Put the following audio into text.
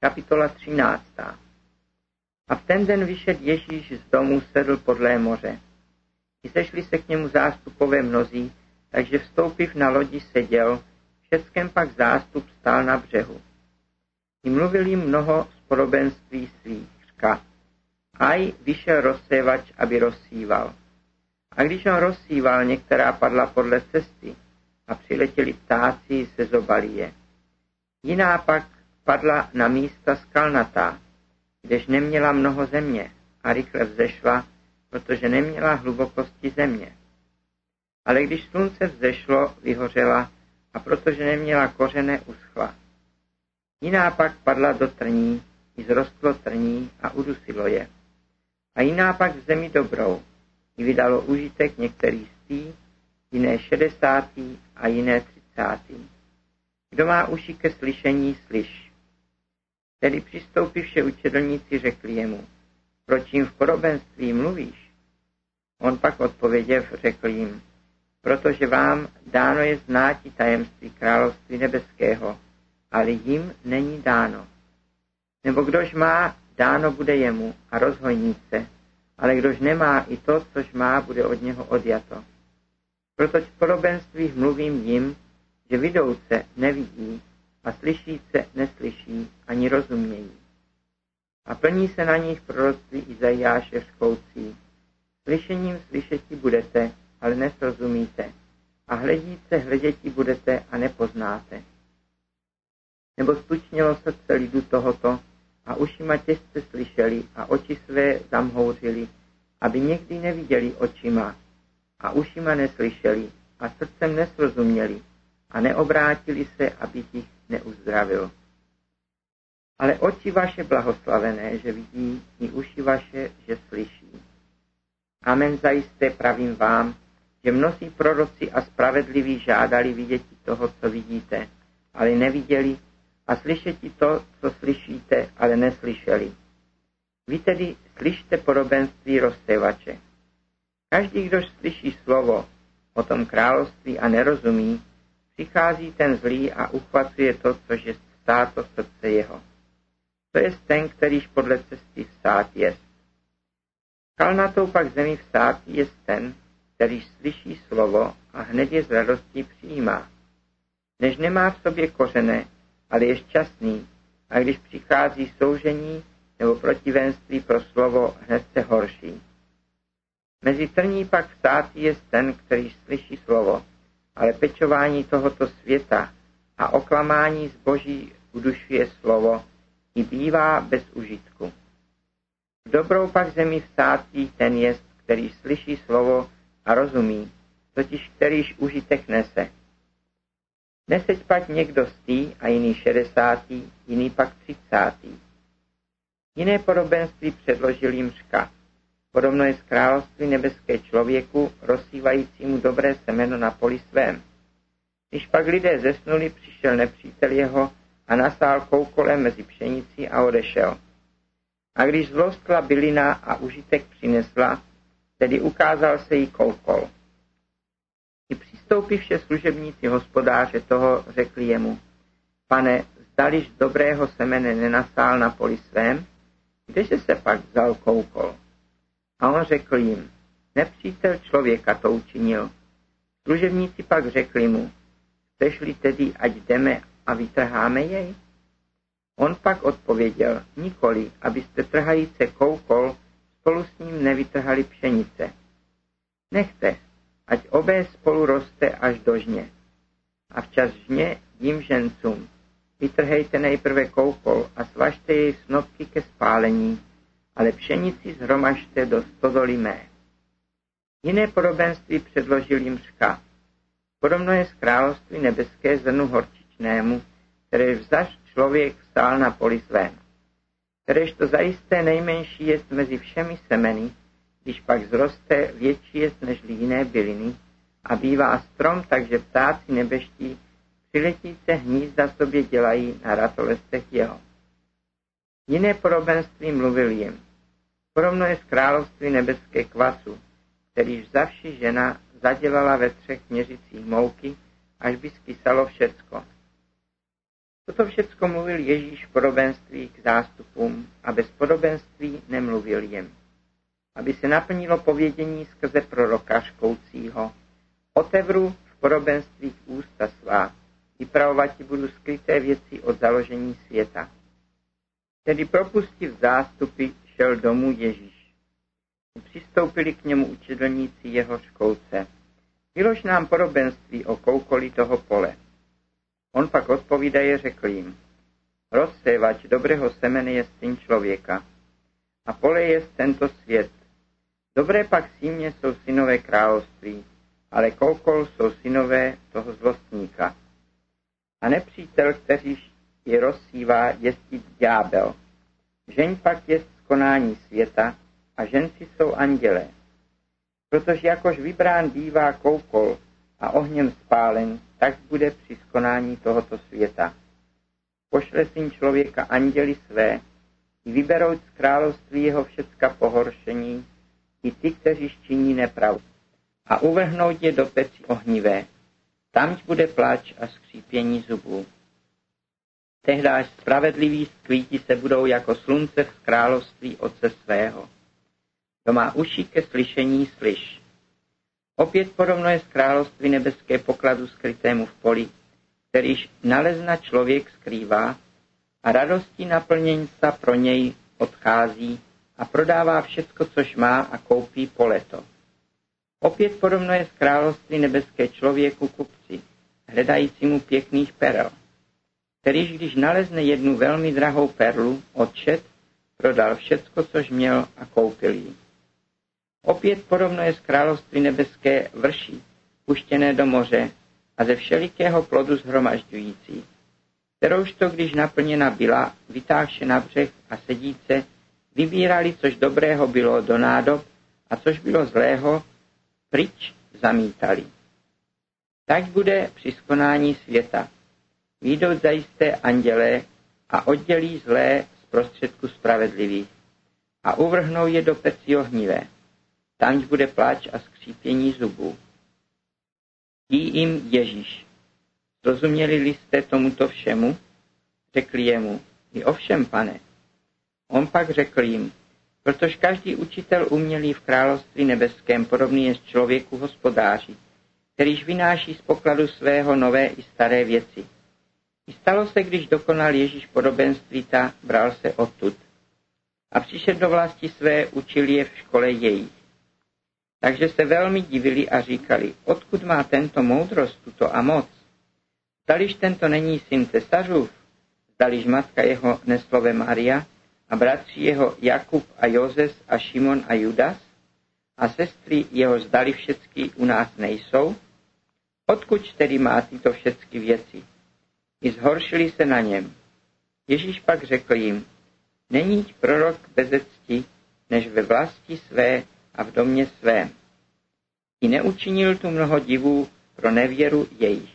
Kapitola 13. A v ten den vyšel Ježíš z domu, sedl podle moře. I sešli se k němu zástupové mnozí, takže vstoupiv na lodi seděl, všeckem pak zástup stál na břehu. I mluvil jim mnoho z podobenství svých, řka. Aj vyšel rozsévač, aby rozsíval. A když on rozsíval, některá padla podle cesty a přiletěli ptáci se zobali je. Jiná pak padla na místa skalnatá, kdež neměla mnoho země a rychle vzešla, protože neměla hlubokosti země. Ale když slunce vzešlo, vyhořela a protože neměla kořené, uschla. Jiná pak padla do trní, i zrostlo trní a udusilo je. A jiná pak v zemi dobrou, i vydalo užitek některý stý, jiné šedesátý a jiné třicátý. Kdo má uši ke slyšení, slyš. Tedy přistoupivše učedlníci řekli jemu, proč jim v podobenství mluvíš? On pak odpověděv řekl jim, protože vám dáno je znáti tajemství království nebeského, ale jim není dáno. Nebo kdož má, dáno bude jemu a rozhojní se, ale kdož nemá, i to, což má, bude od něho odjato. Proto v podobenstvích mluvím jim, že vidouce nevidí a slyšíce neslyší ani rozumějí. A plní se na nich proroctví Izajáše řkoucí. Slyšením slyšeti budete, ale nesrozumíte. A hledíce hleděti budete a nepoznáte. Nebo stučnilo srdce lidu tohoto a ušima těžce slyšeli a oči své zamhouřili, aby někdy neviděli očima a ušima neslyšeli a srdcem nesrozuměli a neobrátili se, aby jich neuzdravil. Ale oči vaše blahoslavené, že vidí, i uši vaše, že slyší. Amen zajisté pravím vám, že mnozí proroci a spravedliví žádali vidět toho, co vidíte, ale neviděli, a slyšeti to, co slyšíte, ale neslyšeli. Vy tedy slyšte podobenství rozsévače. Každý, kdo slyší slovo o tom království a nerozumí, přichází ten zlý a uchvacuje to, což je státo srdce jeho. To je ten, kterýž podle cesty vstát jest. Kalnatou pak zemi vstát je ten, který slyší slovo a hned je z radosti přijímá. Než nemá v sobě kořené, ale je šťastný a když přichází soužení nebo protivenství pro slovo, hned se horší. Mezi trní pak vstátý je ten, který slyší slovo, ale pečování tohoto světa a oklamání zboží udušuje slovo i bývá bez užitku. V dobrou pak zemi vstátý ten jest, který slyší slovo a rozumí, totiž kterýž užitek nese. Neseď pak někdo stý a jiný šedesátý, jiný pak třicátý. Jiné podobenství předložil jim řka. Podobno je království nebeské člověku, rozsývajícímu dobré semeno na poli svém. Když pak lidé zesnuli, přišel nepřítel jeho a nasál koukolem mezi pšenicí a odešel. A když zlostkla bylina a užitek přinesla, tedy ukázal se jí koukol. I přistoupivše služebníci hospodáře toho řekli jemu, pane, zdališ dobrého semene nenasál na poli svém, kdeže se pak vzal koukol? A on řekl jim, nepřítel člověka to učinil. Služebníci pak řekli mu, chceš-li tedy, ať jdeme a vytrháme jej? On pak odpověděl, nikoli, abyste trhajíce koukol spolu s ním nevytrhali pšenice. Nechte, ať obé spolu roste až do žně. A včas žně jim žencům. Vytrhejte nejprve koukol a svažte jej snopky ke spálení, ale pšenici zhromažte do stodoly mé. Jiné podobenství předložil jim řka. Podobno je z království nebeské zrnu horčičnému, které vzaž člověk stál na poli svém. Kteréž to zajisté nejmenší jest mezi všemi semeny, když pak zroste větší jest než jiné byliny a bývá strom, takže ptáci nebeští přiletíce hnízda sobě dělají na ratolestech jeho. Jiné podobenství mluvil jim. Podobno je z království nebeské kvasu, který vzavši žena zadělala ve třech měřicích mouky, až by skysalo všecko. Toto všecko mluvil Ježíš podobenství k zástupům a bez podobenství nemluvil jim. Aby se naplnilo povědění skrze proroka škoucího. Otevru v podobenství ústa svá, vypravovat ti budu skryté věci od založení světa. Tedy propustiv zástupy, šel domů Ježíš. Přistoupili k němu učitelníci jeho školce. Vylož nám podobenství o koukoli toho pole. On pak odpovídaje řekl jim, rozsévač dobrého semene je syn člověka a pole je tento svět. Dobré pak símě jsou synové království, ale koukol jsou synové toho zlostníka. A nepřítel, který je rozsívá, jestí ďábel. Žeň pak je konání světa a ženci jsou andělé. Protože jakož vybrán bývá koukol a ohněm spálen, tak bude při skonání tohoto světa. Pošle syn člověka anděli své, i vyberou z království jeho všecka pohoršení, i ty, kteří činí nepravdu, a uvrhnout je do pecí ohnivé. Tamť bude pláč a skřípění zubů. Tehdáž spravedliví skvíti se budou jako slunce v království Otce svého. Kdo má uši ke slyšení, slyš. Opět podobno je z království nebeské pokladu skrytému v poli, kterýž nalezna člověk skrývá a radostí naplnění sa pro něj odchází a prodává všecko, což má a koupí poleto. Opět podobno je z království nebeské člověku kupci, hledajícímu pěkných perel, kterýž když nalezne jednu velmi drahou perlu, odčet, prodal všecko, což měl a koupil ji. Opět podobno je z království nebeské vrší, puštěné do moře a ze všelikého plodu zhromažďující, kterouž to, když naplněna byla, vytáhše na břeh a sedíce, vybírali, což dobrého bylo do nádob a což bylo zlého, pryč zamítali. Tak bude při skonání světa. Výjdou zajisté andělé a oddělí zlé z prostředku spravedlivých a uvrhnou je do peci ohnivé. Tamž bude pláč a skřípění zubů. Jí jim Ježíš. Rozuměli jste tomuto všemu? Řekli jemu, i ovšem, pane. On pak řekl jim, protože každý učitel umělý v království nebeském podobný je člověku hospodáři, kterýž vynáší z pokladu svého nové i staré věci. I stalo se, když dokonal Ježíš podobenství ta, bral se odtud. A přišel do vlasti své, učil je v škole jejich. Takže se velmi divili a říkali, odkud má tento moudrost, tuto a moc? Zdaliž tento není syn cesařův? Zdaliž matka jeho neslove Maria a bratři jeho Jakub a Jozes a Šimon a Judas? A sestry jeho zdali všecky u nás nejsou? Odkud tedy má tyto všecky věci? I zhoršili se na něm. Ježíš pak řekl jim, není prorok bez cti, než ve vlasti své a v domě svém. I neučinil tu mnoho divů pro nevěru jejich.